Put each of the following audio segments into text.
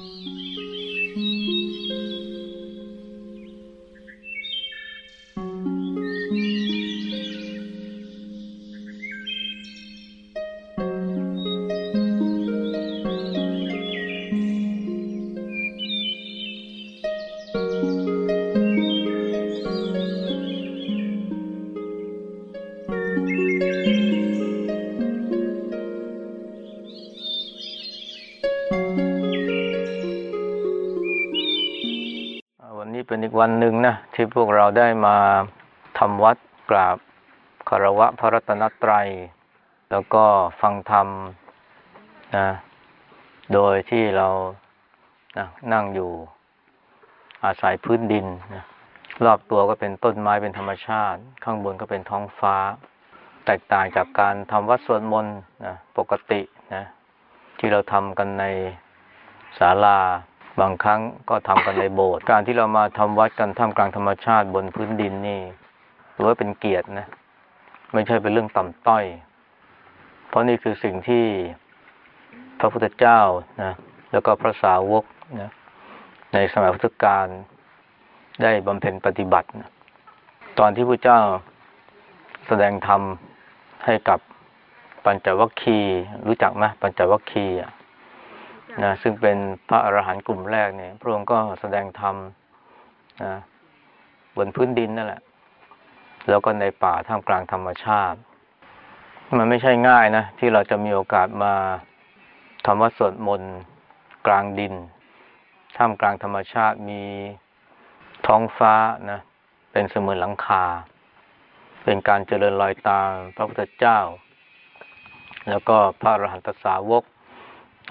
วัน วันหนึ่งนะที่พวกเราได้มาทำวัดกราบคารวะพระรัตนตรัย แล้วก็ฟังธรรมนะโดยที่เรานะนั่งอยู่อาศัยพื้นดินนะรอบตัวก็เป็นต้นไม้เป็นธรรมชาติ ข้างบนก็เป็นท้องฟ้า แตกต่างจากการทำวัดสวดมนต์นะปกตินะที่เราทำกันในศาลา บางครั้งก็ทำกันในโบสถ์การที่เรามาทำวัดกันท่ามกลางธรรมชาติบนพื้นดินนี่ถือว่าเป็นเกียรตินะ ไม่ใช่เป็นเรื่องต่ำต้อย เพราะนี่คือสิ่งที่พระพุทธเจ้านะแล้วก็พระสาวกนะในสมัยพุทธกาลได้บำเพ็ญปฏิบัตินะตอนที่พระเจ้าแสดงธรรมให้กับปัญจวัคคีย์รู้จักไหมปัญจวัคคีย์อะ นะซึ่งเป็นพระอรหันต์กลุ่มแรกเนี่ย พระองค์ก็แสดงธรรมนะบนพื้นดินนั่นแหละ แล้วก็ในป่าท่ามกลางธรรมชาติ มันไม่ใช่ง่ายนะ ที่เราจะมีโอกาสมาทำวัดสวดมนต์กลางดิน ท่ามกลางธรรมชาติมีท้องฟ้านะ เป็นเสมือนหลังคา เป็นการเจริญรอยตามพระพุทธเจ้า แล้วก็พระอรหันตสาวก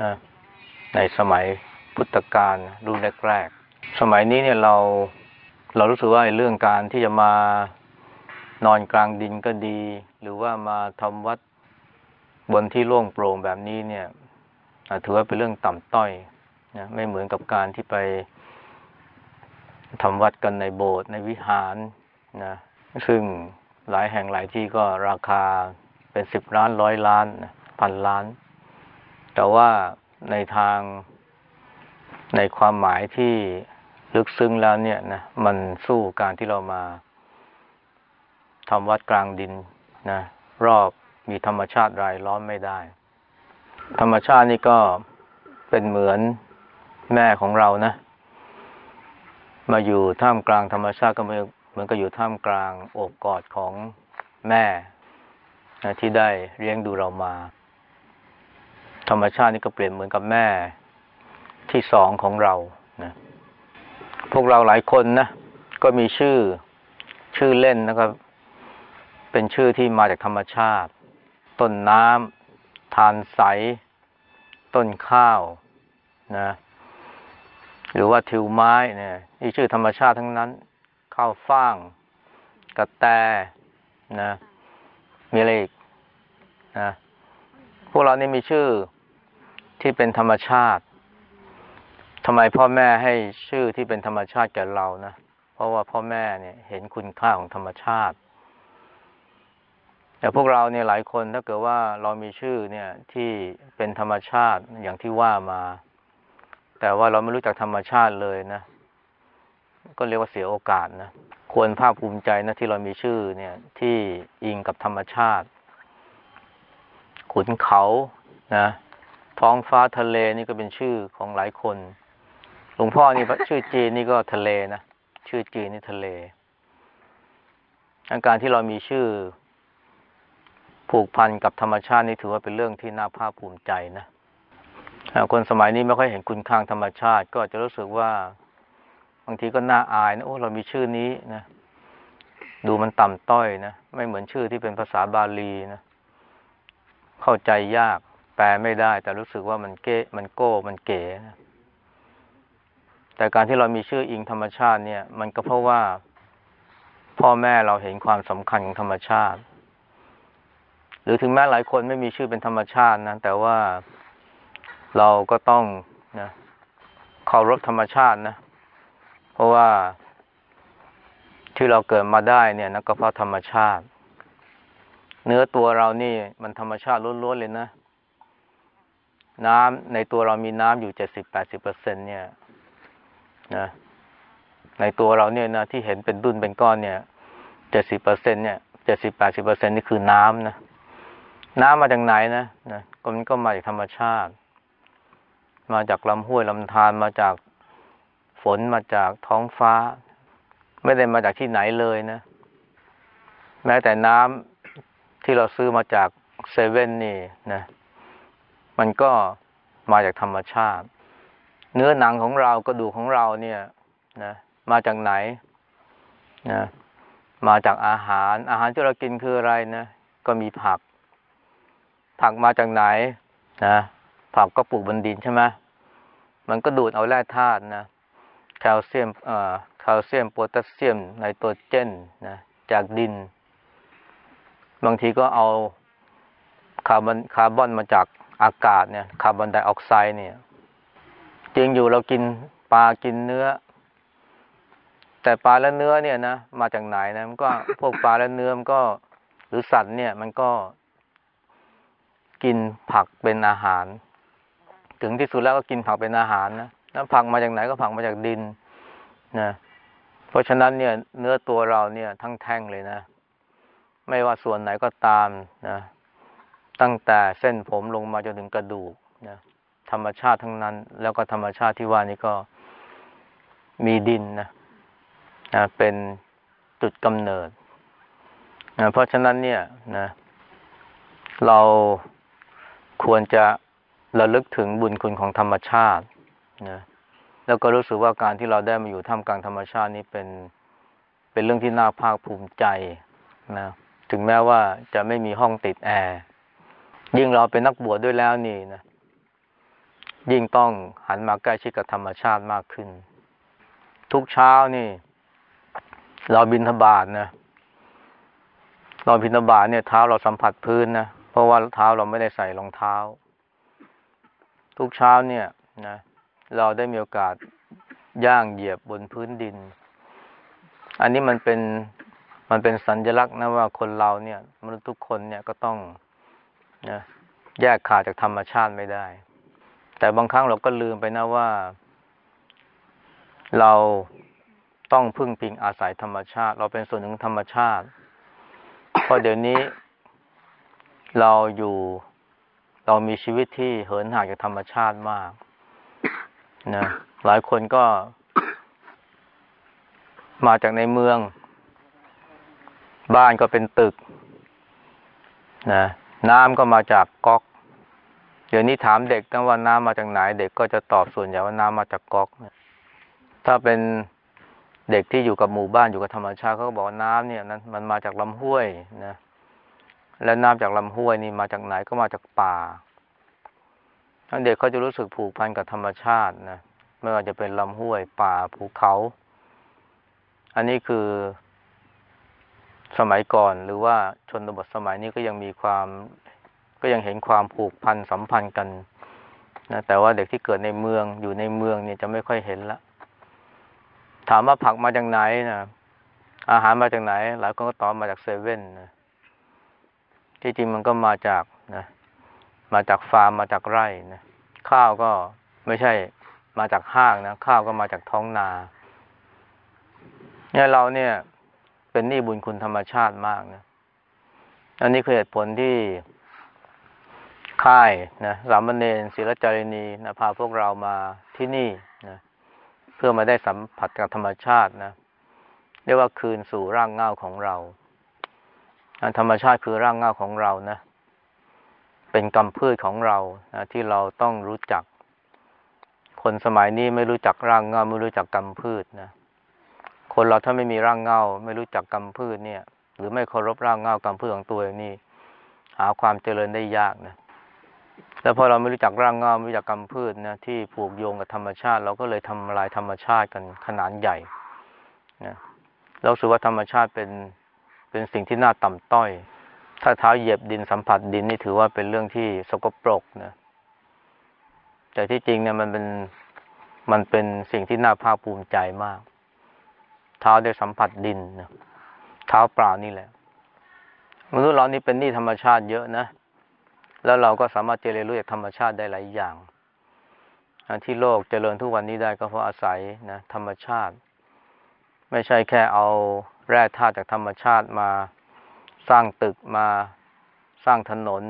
นะ ในสมัยพุทธกาลรุ่นแรกๆ สมัยนี้เนี่ยเราเรารู้สึกว่าเรื่องการที่จะมานอนกลางดินก็ดี หรือว่ามาทำวัดบนที่โล่งโปร่งแบบนี้เนี่ยถือว่าเป็นเรื่องต่ำต้อยนะไม่เหมือนกับการที่ไปทำวัดกันในโบสถ์ในวิหารนะซึ่งหลายแห่งหลายที่ก็ราคาเป็นสิบล้านร้อยล้านพันล้าน แต่ว่า ในทางในความหมายที่ลึกซึ้งแล้วเนี่ยนะมันสู้การที่เรามาทำวัดกลางดินนะรอบมีธรรมชาติรายล้อมไม่ได้ ธรรมชาตินี่ก็เป็นเหมือนแม่ของเรานะ มาอยู่ท่ามกลางธรรมชาติก็เหมือนกับอยู่ท่ามกลางโอบกอดของแม่นะที่ได้เลี้ยงดูเรามา ธรรมชาตินี่ก็เปลี่ยนเหมือนกับแม่ที่สองของเรานะพวกเราหลายคนนะก็มีชื่อชื่อเล่นนะครับเป็นชื่อที่มาจากธรรมชาติ ต้นน้ำทานใส ต้นข้าวนะ หรือว่าทิวไม้เนี่ยนี่ชื่อธรรมชาติทั้งนั้น ข้าวฟ่าง กระแตนะ มีอะไรอีกนะ พวกเรานี่มีชื่อ ที่เป็นธรรมชาติทำไมพ่อแม่ให้ชื่อที่เป็นธรรมชาติแก่เรานะ เพราะว่าพ่อแม่เนี่ยเห็นคุณค่าของธรรมชาติ แต่พวกเราเนี่ยหลายคนถ้าเกิดว่าเรามีชื่อเนี่ยที่เป็นธรรมชาติอย่างที่ว่ามา แต่ว่าเราไม่รู้จักธรรมชาติเลยนะ ก็เรียกว่าเสียโอกาสนะ ควรภาคภูมิใจนะที่เรามีชื่อเนี่ยที่อิงกับธรรมชาติ ขุนเขานะ ท้องฟ้าทะเลนี่ก็เป็นชื่อของหลายคน หลวงพ่อนี่ชื่อจีนนี่ก็ทะเลนะ ชื่อจีนนี่ทะเลอาการที่เรามีชื่อผูกพันกับธรรมชาตินี่ถือว่าเป็นเรื่องที่น่าภาคภูมิใจนะคนสมัยนี้ไม่ค่อยเห็นคุณค่าธรรมชาติ ก็จะรู้สึกว่าบางทีก็น่าอายนะ โอ้ เรามีชื่อนี้นะ ดูมันต่ำต้อยนะ ไม่เหมือนชื่อที่เป็นภาษาบาลีนะ เข้าใจยาก แปลไม่ได้ แต่รู้สึกว่ามันเก้มันโก้ มันเก๋นะแต่การที่เรามีชื่ออิงธรรมชาติเนี่ย มันก็เพราะว่าพ่อแม่เราเห็นความสำคัญของธรรมชาติ หรือถึงแม้หลายคนไม่มีชื่อเป็นธรรมชาตินะแต่ว่าเราก็ต้องนะเคารพธรรมชาตินะ เพราะว่าที่เราเกิดมาได้เนี่ยนะก็เพราะธรรมชาติ เนื้อตัวเรานี่มันธรรมชาติล้วนๆเลยนะ น้ำในตัวเรามีน้ำอยู่เจ็ดสิบแปดสิบเปอร์เซ็นเนี่ยนะในตัวเราเนี่ยนะที่เห็นเป็นดุนเป็นก้อนเนี่ยเจ็ดสิบเปอร์เซ็นเนี่ยเจ็ดสิบแปดสิบเปอร์เซ็นนี่คือน้ำนะน้ำมาจากไหนนะนะก็มันก็มาจากธรรมชาติ มาจากลำห้วยลำธารมาจากฝนมาจากท้องฟ้า ไม่ได้มาจากที่ไหนเลยนะ แม้แต่น้ำที่เราซื้อมาจากเซเว่นนี่นะ มันก็มาจากธรรมชาติ เนื้อหนังของเรากระดูกของเราเนี่ยนะมาจากไหนนะมาจากอาหาร อาหารที่เรากินคืออะไรนะก็มีผัก ผักมาจากไหนนะผักก็ปลูกบนดินใช่ไหมมันก็ดูดเอาแร่ธาตุนะแคลเซียมเอ่อแคลเซียมโพแทสเซียมไนโตรเจนนะจากดิน บางทีก็เอาคาร์บอนคาร์บอนมาจาก อากาศเนี่ยคาร์บอนไดออกไซด์เนี่ย จริงอยู่เรากินปลากินเนื้อ แต่ปลาและเนื้อเนี่ยนะมาจากไหนนะมันก็พวกปลาและเนื้อมันก็หรือสัตว์เนี่ย มันก็กินผักเป็นอาหาร ถึงที่สุดแล้วก็กินผักเป็นอาหารนะแล้วผักมาจากไหนก็ผักมาจากดินนะเพราะฉะนั้นเนี่ย เนื้อตัวเราเนี่ยทั้งแท่งเลยนะ ไม่ว่าส่วนไหนก็ตามนะ ตั้งแต่เส้นผมลงมาจนถึงกระดูกนะธรรมชาติทั้งนั้น แล้วก็ธรรมชาติที่ว่านี้ก็มีดินนะนะเป็นจุดกำเนิดนะเพราะฉะนั้นเนี่ยนะ เราควรจะระลึกถึงบุญคุณของธรรมชาตินะแล้วก็รู้สึกว่าการที่เราได้มาอยู่ท่ามกลางธรรมชาตินี้เป็นเป็นเรื่องที่น่าภาคภูมิใจนะถึงแม้ว่าจะไม่มีห้องติดแอร์ ยิ่งเราเป็นนักบวชดด้วยแล้วนี่นะ ยิ่งต้องหันมาใกล้ชิดกับธรรมชาติมากขึ้น ทุกเช้านี่ เราบินทบาทนะ เราบินทบาทเนี่ยเท้าเราสัมผัสพื้นนะ เพราะว่าเท้าเราไม่ได้ใส่รองเท้า ทุกเช้าเนี่ยนะ เราได้มีโอกาสย่างเหยียบบนพื้นดิน อันนี้มันเป็นมันเป็นสัญลักษณ์นะว่าคนเราเนี่ยมนุษย์ทุกคนเนี่ยก็ต้อง นะแยกขาดจากธรรมชาติไม่ได้ แต่บางครั้งเราก็ลืมไปนะว่า เราต้องพึ่งพิงอาศัยธรรมชาติ เราเป็นส่วนหนึ่งธรรมชาติ เพราะเดี๋ยวนี้ เราอยู่เรามีชีวิตที่เหินห่างจากธรรมชาติมากนะหลายคนก็ มาจากในเมือง บ้านก็เป็นตึก นะ น้ำก็มาจากก๊อก เดี๋ยวนี้ถามเด็กนะว่าน้ำมาจากไหน เด็กก็จะตอบส่วนใหญ่ว่าน้ำมาจากก๊อกนะถ้าเป็นเด็กที่อยู่กับหมู่บ้านอยู่กับธรรมชาติเขาก็บอกว่าน้ำเนี่ยนั้นมันมาจากลำห้วยนะและน้ำจากลำห้วยนี่มาจากไหนก็มาจากป่าเด็กเขาจะรู้สึกผูกพันกับธรรมชาตินะไม่ว่าจะเป็นลำห้วย ป่าภูเขา อันนี้คือ สมัยก่อนหรือว่าชนบทสมัยนี้ก็ยังมีความก็ยังเห็นความผูกพันสัมพันธ์กันนะแต่ว่าเด็กที่เกิดในเมืองอยู่ในเมืองเนี่ยจะไม่ค่อยเห็นละถามว่าผักมาจากไหนนะอาหารมาจากไหน หลายคนก็ตอบมาจากเซเว่นนะที่จริงมันก็มาจากนะมาจากฟาร์มมาจากไร่นะข้าวก็ไม่ใช่มาจากห้างนะข้าวก็มาจากท้องนาเนี่ยเราเนี่ย เป็นหนี้บุญคุณธรรมชาติมากนะ อันนี้คือเหตุผลที่ค่ายนะรามเณรศิลจารินีนะพาพวกเรามาที่นี่นะเพื่อมาได้สัมผัสกับธรรมชาตินะเรียกว่าคืนสู่ร่างเงาของเราธรรมชาติคือร่างเงาของเรานะ เป็นกรรมพืชของเรานะที่เราต้องรู้จัก คนสมัยนี้ไม่รู้จักร่างเงาไม่รู้จักกรรมพืชนะ คนเราถ้าไม่มีร่างเงาไม่รู้จักกรรมพืชเนี่ย หรือไม่เคารพร่างเงากรรมพืชของตัวเองนี่ หาความเจริญได้ยากนะแล้วพอเราไม่รู้จักร่างเงาไม่รู้จักกรรมพืชนะที่ผูกโยงกับธรรมชาติ เราก็เลยทำลายธรรมชาติกันขนาดใหญ่นะเราสึกว่าธรรมชาติเป็นเป็นสิ่งที่น่าต่ำต้อย ถ้าเท้าเหยียบดินสัมผัสดินนี่ถือว่าเป็นเรื่องที่สกปรกนะแต่ที่จริงเนี่ยมันเป็นมันเป็นสิ่งที่น่าภาคภูมิใจมาก เท้าได้สัมผัสดินนะเท้าเปล่านี่แหละมนุษย์เรานี่เป็นหนี้ธรรมชาติเยอะนะ แล้วเราก็สามารถเจริญรู้จากธรรมชาติได้หลายอย่างที่โลกเจริญทุกวันนี้ได้ก็เพราะอาศัยนะธรรมชาติ ไม่ใช่แค่เอาแร่ธาตุจากธรรมชาติมาสร้างตึกมาสร้างถนน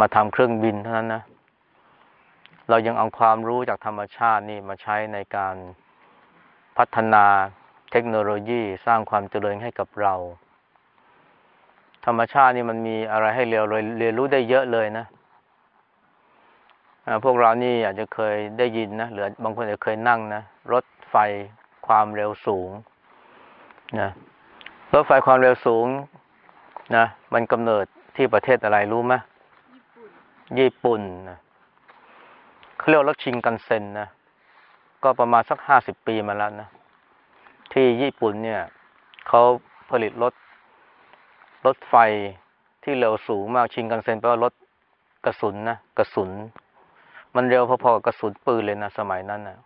มาทำเครื่องบินเท่านั้นนะ เรายังเอาความรู้จากธรรมชาตินี่มาใช้ในการพัฒนา เทคโนโลยีสร้างความเจริญให้กับเรา ธรรมชาตินี่มันมีอะไรให้เรียนเรียนรู้ได้เยอะเลยนะพวกเรานี่อาจจะเคยได้ยินนะหรือบางคนอาจจะเคยนั่งนะรถไฟความเร็วสูงนะรถไฟความเร็วสูงนะมันกำเนิดที่ประเทศอะไรรู้ไหมญี่ปุ่นนะเขาเรียกรถชิงกันเซ็นนะก็ประมาณสักห้าสิบปีมาแล้วนะ ที่ญี่ปุ่นเนี่ยเขาผลิตรถรถไฟที่เร็วสูงมากชิงกันเซ็นแปลว่ารถกระสุนนะกระสุน มันเร็วพอๆกับกระสุนปืนเลยนะสมัยนั้นนะ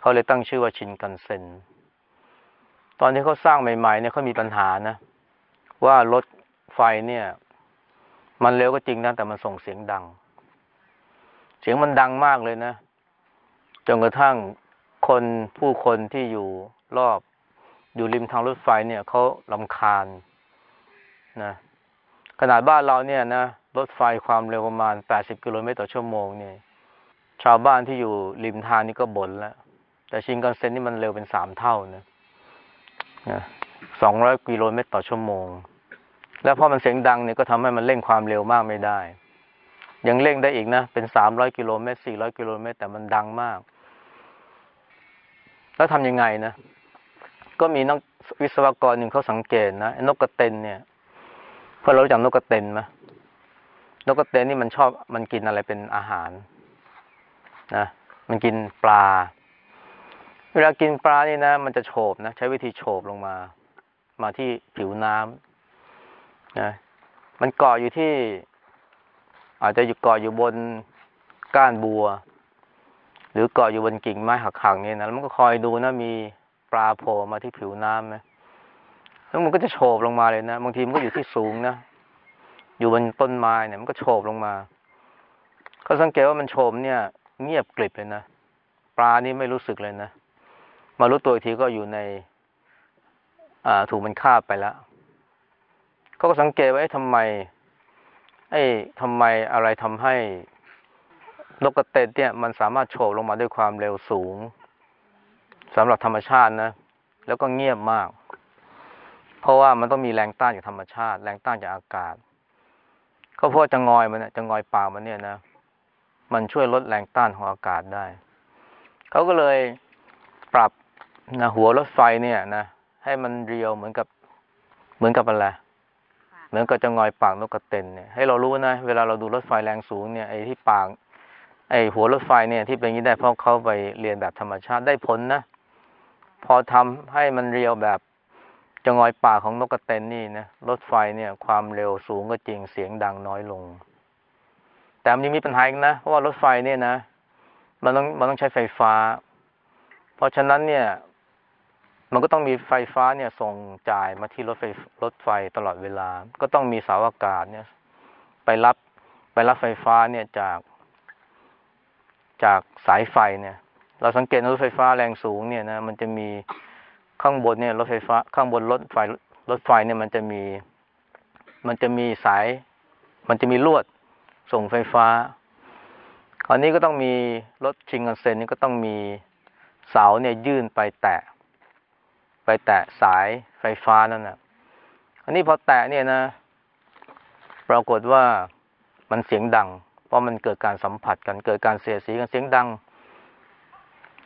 เขาเลยตั้งชื่อว่าชินกันเซ็นตอนที่เขาสร้างใหม่ ๆ เนี่ยเขามีปัญหานะ ว่ารถไฟเนี่ย มันเร็วก็จริงนะแต่มันส่งเสียงดัง เสียงมันดังมากเลยนะจนกระทั่งคนผู้คนที่อยู่ รอบ อยู่ริมทางรถไฟเนี่ยเขาลำคาญนะขนาดบ้านเราเนี่ยนะรถไฟความเร็วประมาณแปดสิบกิโลเมตรต่อชั่วโมงเนี่ย ชาวบ้านที่อยู่ริมทางนี่ก็บ่นแล้ว แต่ชินกันเซ็นนี่มันเร็วเป็นสามเท่านะสองร้อยกิโลเมตรต่อชั่วโมง แล้วพอมันเสียงดังเนี่ยก็ทำให้มันเร่งความเร็วมากไม่ได้ ยังเร่งได้อีกนะ เป็นสามร้อยกิโลเมตรสี่ร้อยกิโลเมตรแต่มันดังมาก แล้วทำยังไงนะ ก็มีนักวิศวกรหนึ่งเขาสังเกตนะนกกระเต็นเนี่ยพอเรารู้จักนกกระเต็นไหมนกกระเต็นนี่มันชอบมันกินอะไรเป็นอาหารนะมันกินปลา เวลากินปลานี่นะ มันจะโฉบนะ ใช้วิธีโฉบลงมา มาที่ผิวน้ำนะมันเกาะอยู่ที่ อาจจะอยู่เกาะอยู่บนก้านบัว หรือเกาะอยู่บนกิ่งไม้หักๆนี่นะแล้วมันก็คอยดูนะมี ลาโผล่มาที่ผิวน้ำไหมแล้วมันก็จะโฉบลงมาเลยนะบางทีมันก็อยู่ที่สูงนะอยู่บนต้นไม้เนี่ยมันก็โฉบลงมา ก็สังเกตว่ามันโฉบเนี่ย เงียบกริบเลยนะปลานี่ไม่รู้สึกเลยนะมารู้ตัวอีกทีก็อยู่ใน อ่า ถูกมันฆ่าไปแล้วก็สังเกตว่าทำไมไอ้ทำไมอะไรทำให้นกกระเตนเนี่ย มันสามารถโฉบลงมาด้วยความเร็วสูง สำหรับธรรมชาตินะ แล้วก็เงียบมาก เพราะว่ามันต้องมีแรงต้านจากธรรมชาติ แรงต้านจากอากาศก็เพราะจะงอยมันจะงอยปากมันเนี่ยนะ มันช่วยลดแรงต้านของอากาศได้ เขาก็เลยปรับนะหัวรถไฟเนี่ยนะให้มันเรียวเหมือนกับเหมือนกับอะไรเหมือนกับจะงอยปากนกกระเต็นเนี่ยให้เรารู้นะ เวลาเราดูรถไฟแรงสูงเนี่ยไอ้ที่ปากไอ้หัวรถไฟเนี่ยที่เป็นอย่างนี้ได้เพราะเขาไปเรียนแบบธรรมชาติได้ผลนะ พอทำให้มันเรียวแบบจะงอยปากของนกกระเต็นนี่นะรถไฟเนี่ย ความเร็วสูงก็จริงเสียงดังน้อยลง แต่มันยังมีปัญหาอีกนะเพราะว่ารถไฟเนี่ยนะมันต้องมันต้องใช้ไฟฟ้า เพราะฉะนั้นเนี่ย มันก็ต้องมีไฟฟ้าเนี่ย ส่งจ่ายมาที่รถไฟรถไฟตลอดเวลา ก็ต้องมีเสาอากาศเนี่ย ไปรับไปรับไฟฟ้าเนี่ยจาก จากสายไฟเนี่ย เราสังเกตรถไฟฟ้าแรงสูงเนี่ยนะมันจะมีข้างบนเนี่ยรถไฟฟ้าข้างบนรถไฟรถไฟเนี่ยมันจะมี มันจะมีสาย มันจะมีลวดส่งไฟฟ้า คราวนี้ก็ต้องมีรถชิงกันเซ็นนี่ก็ต้องมีเสาเนี่ยยื่นไปแตะ ไปแตะสายไฟฟ้านั่นนะอันนี้พอแตะเนี่ยนะปรากฏว่ามันเสียงดัง เพราะมันเกิดการสัมผัสกันเกิดการเสียดสีกันเสียงดัง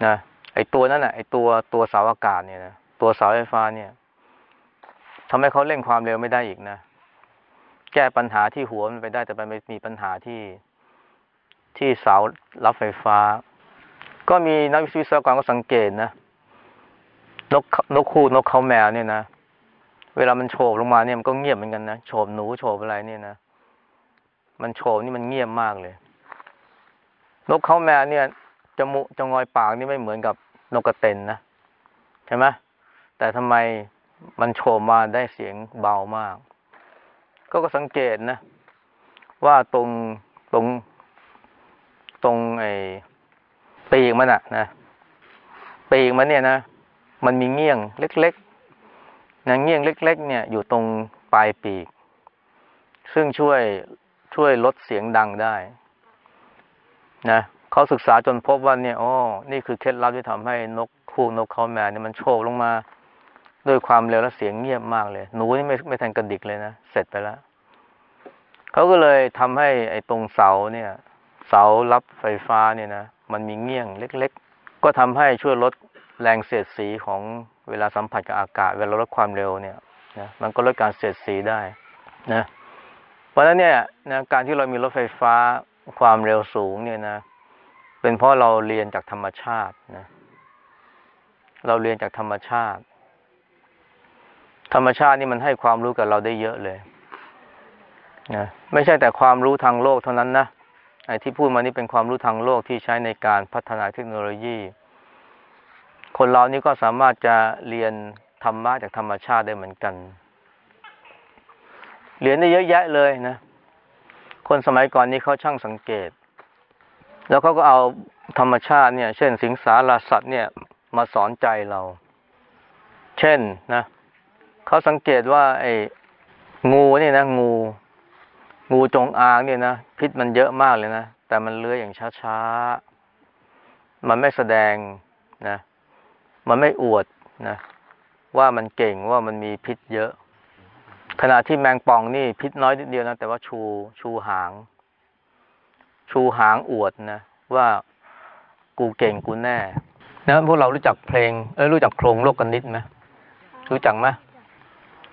นะไอตัวนั้นนะไอตัวตัวเสาอากาศเนี่ยนะตัวเสาไฟฟ้าเนี่ยทำให้เขาเร่งความเร็วไม่ได้อีกนะแก้ปัญหาที่หัวมันไปได้แต่ไปมีปัญหาที่ที่เสารับไฟฟ้า ก็มีนักวิศวกรก็สังเกตนะนกนกคู่นกเขาแมวเนี่ยนะเวลามันโฉบลงมาเนี่ยมันก็เงียบเหมือนกันนะโฉบหนูโฉบอะไรเนี่ยนะมันโฉบนี่มันเงียบมากเลย นกเขาแมวเนี่ย จมูกจงอยปากนี่ไม่เหมือนกับนกกระเต็นนะใช่ไหมแต่ทำไมมันโฉบมาได้เสียงเบามาก ก็ก็สังเกตนะ ว่าตรงตรงตรงไอ้ปีกมันอะนะปีกมันเนี่ยนะมันมีเงี้ยงเล็กๆนะเงี้ยงเล็ก ๆ เนี่ยอยู่ตรงปลายปีก ซึ่งช่วยช่วยลดเสียงดังได้ นะ เขาศึกษาจนพบว่าเนี่ยอ๋อนี่คือเคล็ดลับที่ทำให้นกคู่นกเขาแมวเนี่ยมันโฉบลงมาด้วยความเร็วและเสียงเงียบมากเลย หนูนี่ไม่ไม่ทันกระดิกเลยนะเสร็จไปแล้วเขาก็เลยทำให้ไอ้ตรงเสาเนี่ย เสารับไฟฟ้าเนี่ยนะมันมีเงี้ยงเล็ก ๆ ก็ทำให้ช่วยลดแรงเสียดสีของเวลาสัมผัสกับอากาศ เวลาลดความเร็วเนี่ยนะมันก็ลดการเสียดสีได้นะเพราะฉะนั้นเนี่ยนะการที่เรามีรถไฟฟ้าความเร็วสูงเนี่ยนะ เป็นเพราะเราเรียนจากธรรมชาตินะ เราเรียนจากธรรมชาติ ธรรมชาตินี่มันให้ความรู้กับเราได้เยอะเลยนะไม่ใช่แต่ความรู้ทางโลกเท่านั้นนะไอ้ที่พูดมานี่เป็นความรู้ทางโลกที่ใช้ในการพัฒนาเทคโนโลยี คนเรานี่ก็สามารถจะเรียนธรรมะจากธรรมชาติได้เหมือนกัน เรียนได้เยอะแยะเลยนะ คนสมัยก่อนนี้เขาช่างสังเกต แล้วเขาก็เอาธรรมชาติเนี่ย เช่นสิงสารสัตว์เนี่ย มาสอนใจเรา เช่นนะเขาสังเกตว่า ไอ้งูเนี่ยนะงู งูจงอางเนี่ยนะพิษมันเยอะมากเลยนะแต่มันเลื้อยอย่างช้าๆ มันไม่แสดงนะ มันไม่อวดนะ ว่ามันเก่งว่ามันมีพิษเยอะ ขณะที่แมงป่องนี่พิษน้อยนิดเดียวนะแต่ว่าชูชูหาง ชูหางอวดนะว่ากูเก่งกูแน่นะพวกเรารู้จักเพลงเอ้ยรู้จักโครงโลกกันนิดไหมรู้จักไหม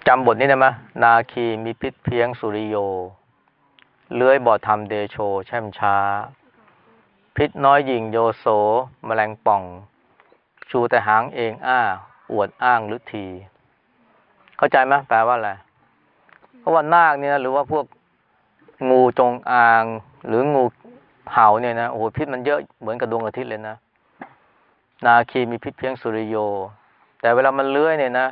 จำบทนี้ได้ไหมนาคีมีพิษเพียงสุริโย เลื้อยบอดทำเดโช แช่มช้า พิษน้อยยิงโยโสมแมลงป่อง ชูแต่หางเองอ้า อวดอ้างหรือที เข้าใจไหมแปลว่าอะไรเพราะว่านาคเนี่ยหรือว่าพวกงูจงอาง หรืองู ห่าเนี่ยนะโอ้โหพิษมันเยอะเหมือนกับดวงอาทิตย์เลยนะ นาคีมีพิษเพียงสุริโย แต่เวลามันเลื้อยเนี่ยนะ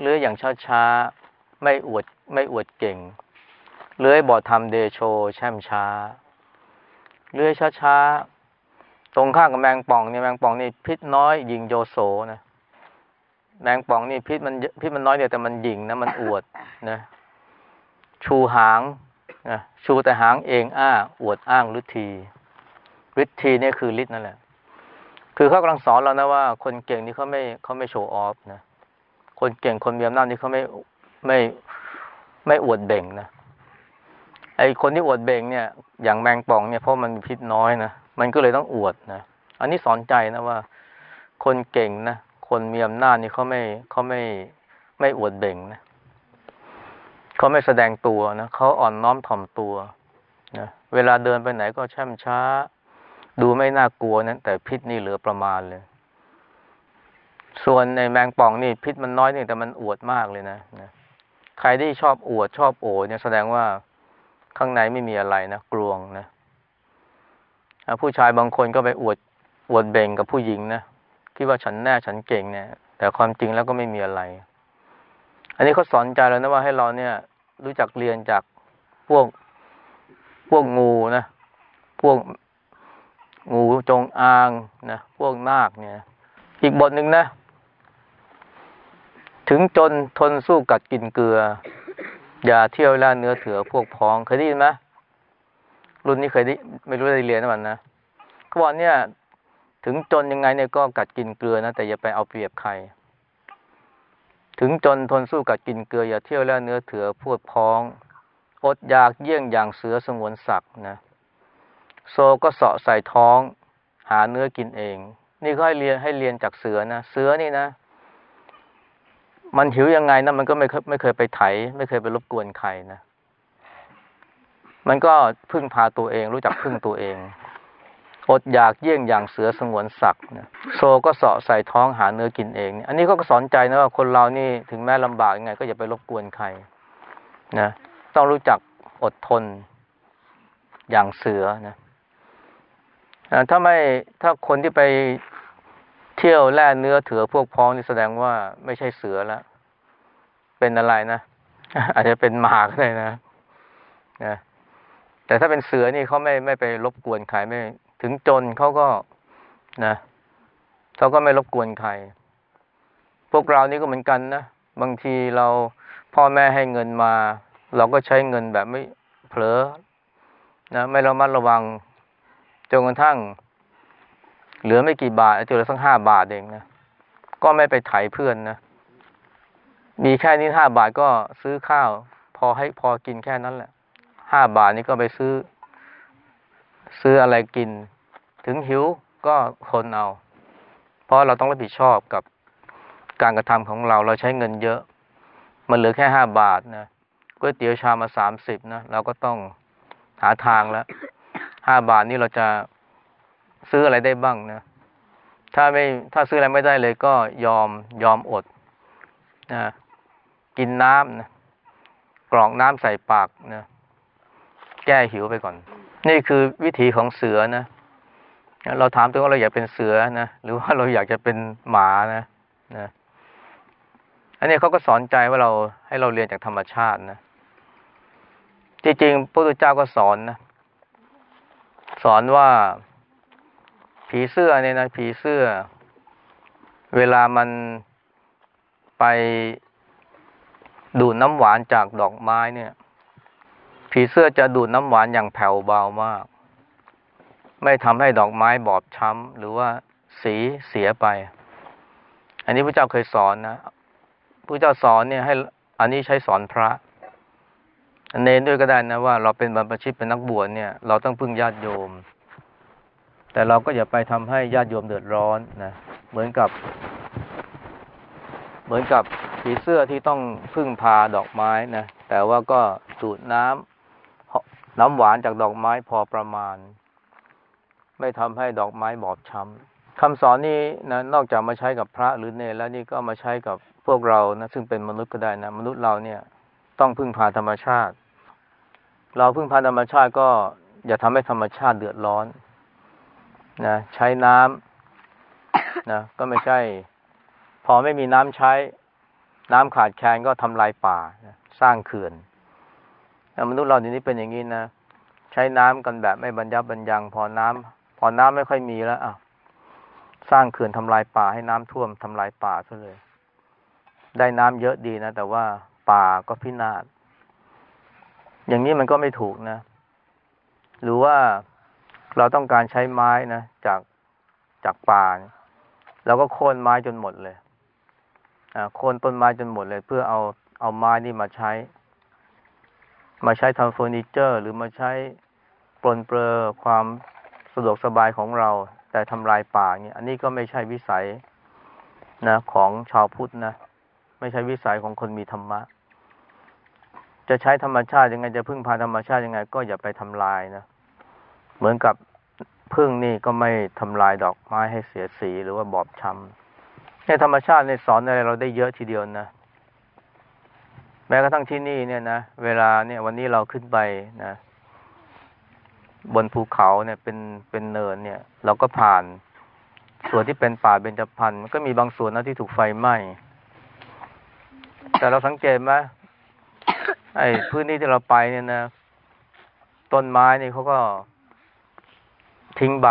เลื้อยอย่างช้าๆไม่อวดไม่อวดเก่ง เลื้อยบอดทำเดโชแช่มช้า เลื้อยช้าๆตรงข้ามกับแมงป่องเนี่ยแมงป่องนี่พิษน้อยยิงโยโสนะแมงป่องนี่พิษมันพิษมันน้อยเดียวแต่มันยิงนะมันอวดนะชูหาง นะชูแต่หางเองอ้าอวดอ้างฤทธีฤทธีเนี่ยคือฤทธิ์นั่นแหละ คือเขากำลังสอนเรานะว่า คนเก่งนี่เขาไม่เขาไม่โชว์ออฟนะคนเก่งคนมีอำนาจนี่เขาไม่ไม่ไม่อวดเบ่งนะไอคนที่อวดเบ่งเนี่ย อย่างแมงป่องเนี่ยเพราะมันมีพิษน้อยนะมันก็เลยต้องอวดนะอันนี้สอนใจนะว่า คนเก่งนะคนมีอำนาจนี่เขาไม่เขาไม่ไม่อวดเบ่งนะ เขาไม่แสดงตัวนะเขาอ่อนน้อมถ่อมตัวนะเวลาเดินไปไหนก็แช่มช้า ดูไม่น่ากลัวนะแต่พิษนี่เหลือประมาณเลย ส่วนในแมงป่องนี่พิษมันน้อยนี่แต่มันอวดมากเลยนะนะใครที่ชอบอวดชอบโอเนี่ยแสดงว่าข้างในไม่มีอะไรนะกลวงนะผู้ชายบางคนก็ไปอวดอวดเบ่งกับผู้หญิงนะคิดว่าฉันแน่ฉันเก่งเนี่ย แต่ความจริงแล้วก็ไม่มีอะไร อันนี้เขาสอนใจแล้วนะว่าให้เราเนี่ย รู้จักเรียนจากพวกพวกงูนะ พวกงูจงอางนะพวกนาคเนี่ย อีกบทหนึ่งนะ ถึงจนทนสู้กัดกินเกลือ อย่าเที่ยวล่าเนื้อเถือพวกพ้องเคยได้ยินไหมรุ่นนี้เคยได้ไม่รู้ได้เรียนนะมันนะเขาบอกเนี่ย ถึงจนยังไงเนี่ยก็กัดกินเกลือนะแต่อย่าไปเอาเปรียบใคร ถึงจนทนสู้กัดกินเกลืออย่าเที่ยวแล่าเนื้อเถือพวกพ้อง อดอยากเยี่ยงอย่างเสือสงวนศักดิ์นะ โซก็เสาะใส่ท้อง หาเนื้อกินเอง นี่ก็ให้เรียนให้เรียนจากเสือนะ เสือนี่นะ มันหิวยังไงนะมันก็ไม่ไม่เคยไปไถ ไม่เคยไปรบกวนใครนะ มันก็พึ่งพาตัวเองรู้จักพึ่งตัวเอง อดอยากเยี่ยงอย่างเสือสงวนศักดิ์โซก็เสาะใส่ท้องหาเนื้อกินเอง อันนี้ก็สอนใจนะว่าคนเรานี่ถึงแม้ลำบากยังไง ก็อย่าไปรบกวนใครนะต้องรู้จักอดทนอย่างเสือนะถ้าไม่ถ้าคนที่ไปเที่ยวแล่เนื้อเถือพวกพ้องนี่แสดงว่าไม่ใช่เสือแล้ว เป็นอะไรนะ อาจจะเป็นหมาก็ได้นะนะแต่ถ้าเป็นเสือนี่เขาไม่ไม่ไปรบกวนใครไม่ ถึงจนเขาก็นะเขาก็ไม่รบกวนใคร พวกเรานี่ก็เหมือนกันนะ บางทีเราพ่อแม่ให้เงินมา เราก็ใช้เงินแบบไม่เผลอนะไม่ระมัดระวังจนกระทั่ง เหลือไม่กี่บาทจนเหลือสักห้าบาทเองนะก็ไม่ไปไถเพื่อนนะมีแค่นี้ห้าบาทก็ซื้อข้าว พอให้พอกินแค่นั้นแหละห้าบาทนี้ก็ไปซื้อ ซื้ออะไรกิน ถึงหิวก็คนเอา เพราะเราต้องรับผิดชอบกับการกระทำของเรา เราใช้เงินเยอะ มันเหลือแค่ห้าบาทนะก๋วยเตี๋ยวชามมาสามสิบนะเราก็ต้องหาทางแล้วห้าบาทนี่เราจะซื้ออะไรได้บ้างนะถ้าไม่ถ้าซื้ออะไรไม่ได้เลยก็ยอมยอมอดนะกินน้ำนะกรอกน้ำใส่ปากนะแก้หิวไปก่อน นี่คือวิถีของเสือนะ เราถามตัวว่าเราอยากเป็นเสือนะหรือว่าเราอยากจะเป็นหมานะนะอันนี้เขาก็สอนใจว่าเราให้เราเรียนจากธรรมชาตินะจริงๆพระพุทธเจ้าก็สอนนะสอนว่าผีเสื้อเนี่ยนะผีเสื้อ เวลามันไปดูดน้ำหวานจากดอกไม้เนี่ย ผีเสื้อจะดูดน้ำหวานอย่างแผ่วเบามาก ไม่ทำให้ดอกไม้บอบช้ำหรือว่าสีเสียไป อันนี้พระเจ้าเคยสอนนะพระเจ้าสอนเนี่ยให้ อันนี้ใช้สอนพระเนนด้วยก็ได้นะว่าเราเป็นบรรพชิตเป็นนักบวชเนี่ย เราต้องพึ่งญาติโยม แต่เราก็อย่าไปทำให้ญาติโยมเดือดร้อนนะเหมือนกับ เหมือนกับผีเสื้อที่ต้องพึ่งพาดอกไม้นะแต่ว่าก็สูดน้ำน้ำหวานจากดอกไม้พอประมาณ ไม่ทำให้ดอกไม้บอบช้ำคำสอนนี้นะนอกจากมาใช้กับพระหรือเนรแล้วนี่ก็มาใช้กับพวกเรานะซึ่งเป็นมนุษย์ก็ได้นะ มนุษย์เราเนี่ยต้องพึ่งพาธรรมชาติ เราพึ่งพาธรรมชาติก็อย่าทำให้ธรรมชาติเดือดร้อนนะใช้น้ำนะก็ไม่ใช่ พอไม่มีน้ำใช้ น้ำขาดแคลนก็ทำลายป่านะสร้างเขื่อนมนุษย์เราเดี๋ยวนี้เป็นอย่างนี้นะใช้น้ำกันแบบไม่บรรยับบรรยัง พอน้ำพ อน้ำไม่ค่อยมีแล้วอะสร้างเขื่อนทำลายป่าให้น้ำท่วมทำลายป่าซะเลย ได้น้ำเยอะดีนะ แต่ว่าป่าก็พินาศอย่างนี้มันก็ไม่ถูกนะ หรือว่าเราต้องการใช้ไม้นะจากจากป่าเราก็โค่นไม้จนหมดเลยอ่าโค่นต้นไม้จนหมดเลย เพื่อเอาเอาไม้นี่มาใช้ มาใช้ทำเฟอร์นิเจอร์ หรือมาใช้ปลนเปลือความ สะดวกสบายของเรา แต่ทำลายป่าเนี่ยอันนี้ก็ไม่ใช่วิสัยนะของชาวพุทธนะ ไม่ใช่วิสัยของคนมีธรรมะ จะใช้ธรรมชาติยังไงจะพึ่งพาธรรมชาติยังไง ก็อย่าไปทำลายนะเหมือนกับพึ่งนี่ก็ไม่ทำลายดอกไม้ให้เสียสีหรือว่าบอบช้ำในธรรมชาติในสอนอะไรเราได้เยอะทีเดียวนะแม้กระทั่งที่นี่เนี่ยนะ เวลาเนี่ยวันนี้เราขึ้นไปนะ บนภูเขาเนี่ยเป็นเป็นเนินเนี่ย เราก็ผ่าน ส่วนที่เป็นป่าเบญจพรรณมันก็มีบางส่วนนะที่ถูกไฟไหม้แต่เราสังเกตไหมไอ้พื้นที่ที่เราไปเนี่ยนะ ต้นไม้นี่เขาก็ทิ้งใบ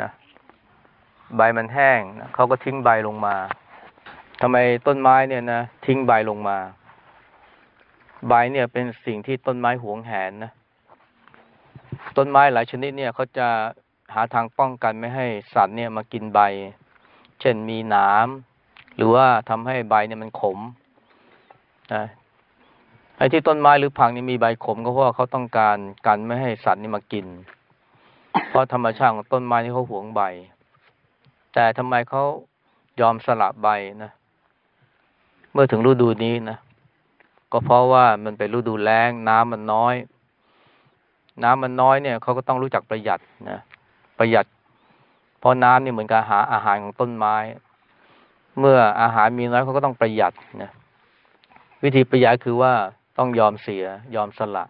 นะใบมันแห้งนะเขาก็ทิ้งใบลงมาทำไมต้นไม้เนี่ยนะทิ้งใบลงมา ใบเนี่ยเป็นสิ่งที่ต้นไม้หวงแหนนะ ต้นไม้หลายชนิดเนี่ยเขาจะหาทางป้องกันไม่ให้สัตว์เนี่ยมากินใบ เช่นมีหนามหรือว่าทำให้ใบเนี่ยมันขมนะไอ้ที่ต้นไม้หรือผักนี่มีใบขมก็เพราะเขาต้องการกันไม่ให้สัตว์นี่มากิน เพราะธรรมชาติของต้นไม้นี่เขาหวงใบ แต่ทำไมเขายอมสละใบนะ เมื่อถึงฤดูนี้นะ ก็เพราะว่ามันเป็นฤดูแล้งน้ำมันน้อย น้ำมันน้อยเนี่ยเขาก็ต้องรู้จักประหยัดนะประหยัด เพราะน้ำนี่เหมือนกับหาอาหารของต้นไม้ เมื่ออาหารมีน้อยเขาก็ต้องประหยัดนะวิธีประหยัดคือว่าต้องยอมเสีย ยอมสละ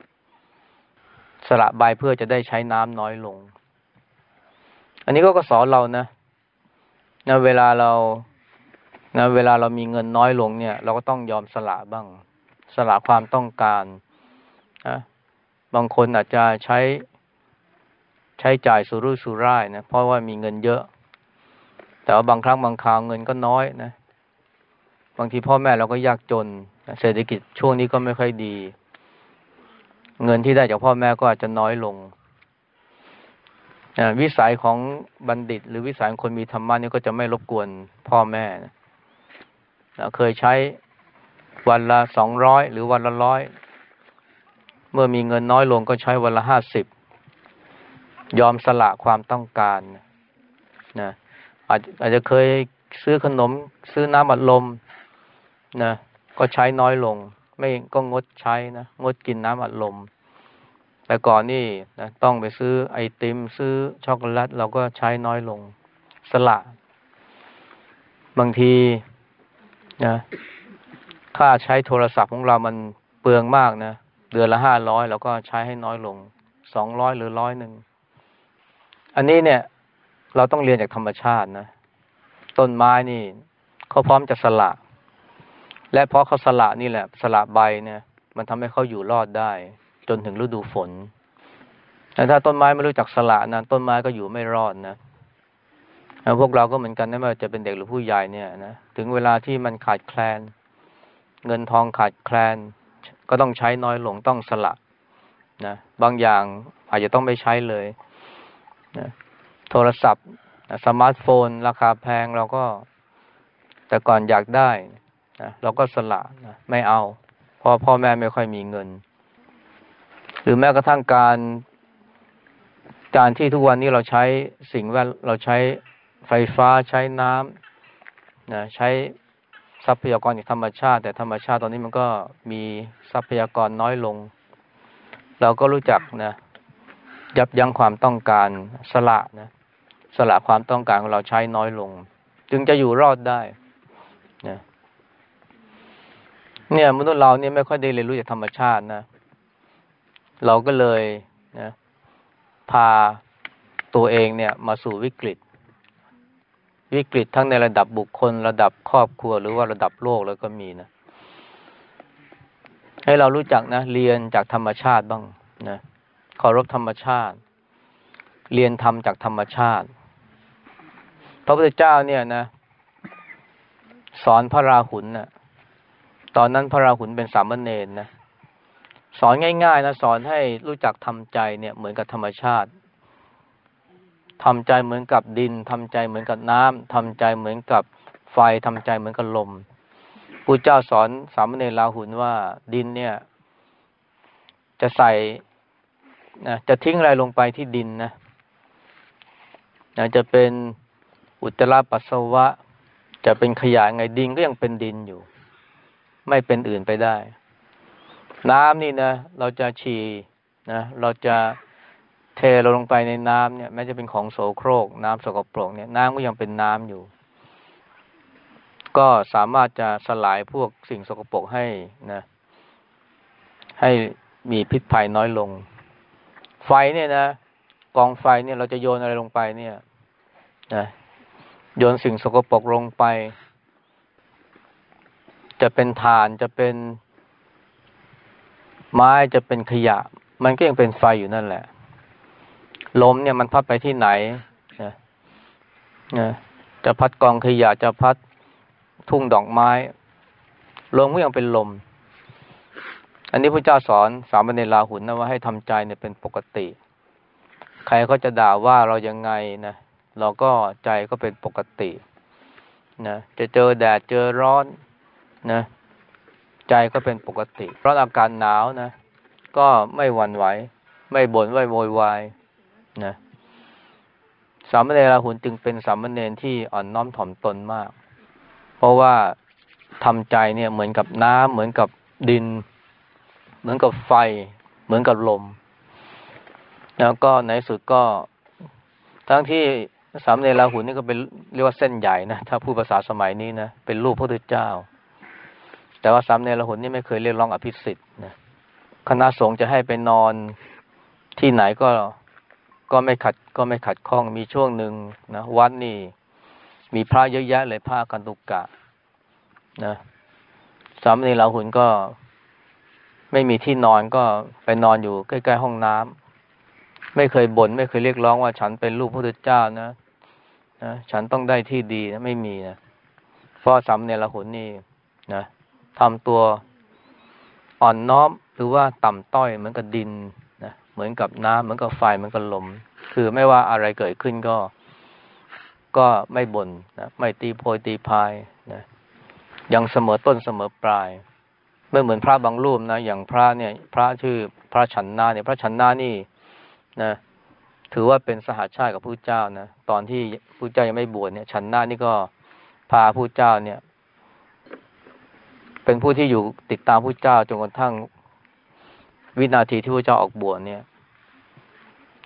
สละใบเพื่อจะได้ใช้น้ำน้อยลง อันนี้ก็ก็สอนเรานะนะเวลาเรานะเวลาเรามีเงินน้อยลงเนี่ย เราก็ต้องยอมสละบ้าง สละความต้องการ บางคนอาจจะใช้ใช้จ่ายสุรุ่ยสุร่ายนะ เพราะว่ามีเงินเยอะ แต่ว่าบางครั้งบางคราวเงินก็น้อยนะ บางทีพ่อแม่เราก็ยากจน เศรษฐกิจช่วงนี้ก็ไม่ค่อยดี เงินที่ได้จากพ่อแม่ก็อาจจะน้อยลงวิสัยของบัณฑิต หรือวิสัยของคนมีธรรมะนี่ก็จะไม่รบกวนพ่อแม่นะเคยใช้วันละสองร้อยหรือวันละร้อย เมื่อมีเงินน้อยลงก็ใช้วันละห้าสิบยอมสละความต้องการนะอาจอาจจะเคยซื้อขนม ซื้อน้ำอัดลมนะก็ใช้น้อยลง ไม่ก็งดใช้นะงดกินน้ำอัดลม แต่ก่อนนี่นะต้องไปซื้อไอติม ซื้อช็อกโกแลตเราก็ใช้น้อยลง สละ บางทีนะค่าใช้โทรศัพท์ของเรามันเปลืองมากนะ เดือนละห้าร้อยเราก็ใช้ให้น้อยลงสองร้อยหรือร้อยหนึ่ง อันนี้เนี่ย เราต้องเรียนจากธรรมชาตินะ ต้นไม้นี่เขาพร้อมจะสละ และเพราะเขาสละนี่แหละ สละใบเนี่ย มันทำให้เขาอยู่รอดได้ จนถึงฤดูฝนแต่ถ้าต้นไม้ไม่รู้จักสละนะต้นไม้ก็อยู่ไม่รอดนะพวกเราก็เหมือนกันนะไม่ว่าจะเป็นเด็กหรือผู้ใหญ่เนี่ยนะถึงเวลาที่มันขาดแคลน เงินทองขาดแคลน ก็ต้องใช้น้อยลงต้องสละนะบางอย่างอาจจะต้องไม่ใช้เลยนะโทรศัพท์สมาร์ทโฟน ราคาแพงเราก็ แต่ก่อนอยากได้นะเราก็สละนะไม่เอา เพราะพ่อแม่ไม่ค่อยมีเงิน หรือแม้กระทั่งการการที่ทุกวันนี้เราใช้สิ่งแวดเราใช้ไฟฟ้าใช้น้ำนะใช้ ทรัพยากรจากธรรมชาติ แต่ธรรมชาติตอนนี้มันก็มีทรัพยากรน้อยลง เราก็รู้จักนะยับยั้งความต้องการสละนะสละความต้องการของเราใช้น้อยลง จึงจะอยู่รอดได้นะเนี่ยมนุษย์เราเนี่ยไม่ค่อยได้เรียนรู้จากธรรมชาตินะ เราก็เลยนะพาตัวเองเนี่ย มาสู่วิกฤต วิกฤตทั้งในระดับบุคคล ระดับครอบครัว หรือว่าระดับโลกแล้วก็มีนะ ให้เรารู้จักนะ เรียนจากธรรมชาติบ้างนะเคารพธรรมชาติ เรียนธรรมจากธรรมชาติ พระพุทธเจ้าเนี่ยนะ สอนพระราหุลนะ่ะ ตอนนั้นพระราหุลเป็นสามเณรนะสอนง่ายๆนะสอนให้รู้จักทำใจเนี่ยเหมือนกับธรรมชาติ ทำใจเหมือนกับดินทำใจเหมือนกับน้ำทำใจเหมือนกับไฟทำใจเหมือนกับลมพระเจ้าสอนสามเณรราหุลว่าดินเนี่ย จะใส่นะจะทิ้งอะไรลงไปที่ดินนะนะจะเป็นอุจจาระปัสสาวะ จะเป็นขยะไงดินก็ยังเป็นดินอยู่ ไม่เป็นอื่นไปได้ น้ำนี่นะ เราจะฉี่นะ เราจะ เทเราลงไปในน้ำเนี่ยแม้จะเป็นของโสโครก น้ำสกปรกเนี่ยน้ำก็ยังเป็นน้ำอยู่ ก็สามารถจะสลายพวกสิ่งสกปรกให้นะ ให้มีพิษภัยน้อยลง ไฟเนี่ยนะกองไฟเนี่ยเราจะโยนอะไรลงไปเนี่ยนะโยนสิ่งสกปรกลงไป จะเป็นฐานจะเป็นไม้จะเป็นขยะ มันก็ยังเป็นไฟอยู่นั่นแหละ ลมเนี่ยมันพัดไปที่ไหนนะนะจะพัดกองขยะจะพัดทุ่งดอกไม้ลมก็ยังเป็นลม อันนี้พระเจ้าสอนสามเณรลาหุนนะว่าให้ทำใจเนี่ยเป็นปกติ ใครก็จะด่าว่าเรายังไงนะเราก็ใจก็เป็นปกตินะจะเจอแดดเจอร้อนนะ ใจก็เป็นปกติ เพราะอาการหนาวนะ ก็ไม่หวั่นไหว ไม่บน่นไม่โวยวาย นะสามเณรราหุลจึงเป็นสามเณรที่อ่อนน้อมถ่อมตนมาก เพราะว่าทำใจเนี่ยเหมือนกับน้ำเหมือนกับดิน เหมือนกับไฟ เหมือนกับลม แล้วก็ในสุดก็ ทั้งที่สามเณรราหุลนี่ก็เป็นเรียกว่าเส้นใหญ่นะถ้าพูดภาษาสมัยนี้นะเป็นรูปพระพุทธเจ้า แต่ว่าสามเณรราหุลนี่ไม่เคยเรียกร้องอภิสิทธิ์นะคณะสงฆ์จะให้ไปนอนที่ไหนก็ ก็ไม่ขัดก็ไม่ขัดข้องมีช่วงหนึ่งนะวัดนี่ มีพระเยอะแยะเลยผ้ากันตุกกะ นะสามเณรเหลาหุนก็ไม่มีที่นอนก็ไปนอนอยู่ใกล้ๆห้องน้ำไม่เคยบน่นไม่เคยเรียกร้องว่าฉันเป็นลูกพระพุทธเจ้านะนะฉันต้องได้ที่ดีนะไม่มีนะเพราะสำเนรหุนนี่นะทำตัวอ่อนน้อมหรือว่าต่ำต้อยเหมือนกับดิน เหมือนกับน้ำเหมือนกับไฟเหมือนกับลม คือไม่ว่าอะไรเกิดขึ้นก็ ก็ไม่บน่นนะไม่ตีโพยตีพายนะยังเสมอต้นเสมอปลายไม่เหมือนพระบางรูปนะอย่างพระเนี่ย พระชื่อพระชันนาเนี่ยพระชันนานี่นะถือว่าเป็นสหาชาติกับพระเจ้านะตอนที่พระเจ้ายังไม่บวชเนี่ย ชันนานี่ก็พาพระเจ้าเนี่ย เป็นผู้ที่อยู่ติดตามพระเจ้าจนกระทั่ง วินาทีที่พระเจ้าออกบวชเนี่ย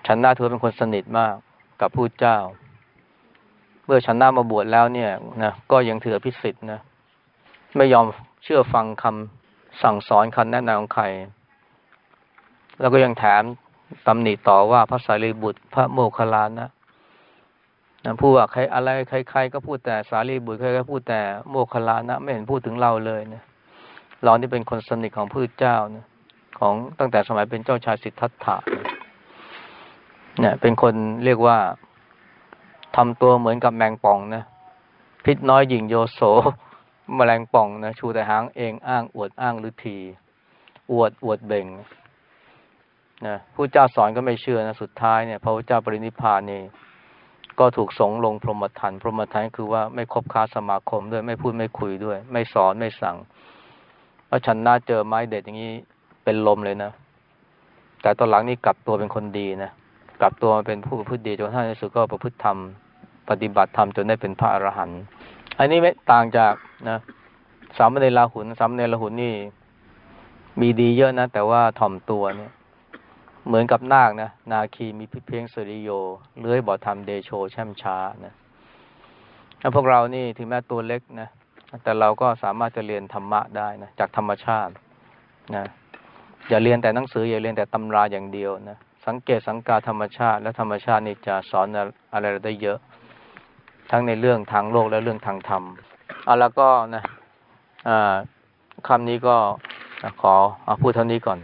ชันนาถือเป็นคนสนิทมากกับพระเจ้า เมื่อชันนามาบวชแล้วเนี่ยนะก็ยังถือพิสิทธิ์นะไม่ยอมเชื่อฟังคำสั่งสอนคำแนะนำของใคร แล้วก็ยังแถมตำหนิต่อว่าพระสารีบุตร พระโมคคัลลานะนะพูดว่าใครอะไรใคร ๆ ก็พูดแต่สารีบุตรใครก็พูดแต่โมคคัลลานะ ไม่เห็นพูดถึงเราเลยนะเรานี่เป็นคนสนิทของพระเจ้านะ ของตั้งแต่สมัยเป็นเจ้าชายสิทธัตถะเนี่ย เป็นคนเรียกว่าทำตัวเหมือนกับแมงป่องนะพิษน้อยหญิงโยโสมแมลงป่องนะชูแต่หางเองอ้างอวดอ้างหรือทีอวดอวดเบ่งนะผู้เจ้าสอนก็ไม่เชื่อนะสุดท้ายเนี่ยพระพุทธเจ้าปรินิพพานนี่ก็ถูกสงลงพรหมทันพรหมทันคือว่าไม่คบค้าสมาคมด้วยไม่พูดไม่คุยด้วย ไม่สอนไม่สั่งเพราะฉันน่าเจอไม้เด็ดอย่างนี้ เป็นลมเลยนะ แต่ตอนหลังนี่กลับตัวเป็นคนดีนะ กลับตัวมาเป็นผู้ประพฤติดีจนท่านในสุดก็ประพฤติธรรม ปฏิบัติธรรมจนได้เป็นพระอรหันต์ อันนี้ไม่ต่างจากนะสามเณรลาหุนสามเณรลาหุนนี่ มีดีเยอะนะ แต่ว่าถ่อมตัวเนี่ย เหมือนกับนาคนะ นาคีมีพิเพียงสุริโยเลื้อยบ่อทำเดโชแช่มช้านะแล้วพวกเรานี่ถึงแม้ตัวเล็กนะ แต่เราก็สามารถจะเรียนธรรมะได้นะ จากธรรมชาตินะ อย่าเรียนแต่หนังสือ อย่าเรียนแต่ตำราอย่างเดียวนะสังเกตสังกาธรรมชาติ และธรรมชาตินี่จะสอนอะไรเราได้เยอะ ทั้งในเรื่องทางโลกและเรื่องทางธรรมเอาแล้วก็นะคำนี้ก็ขออพูดเท่านี้ก่อน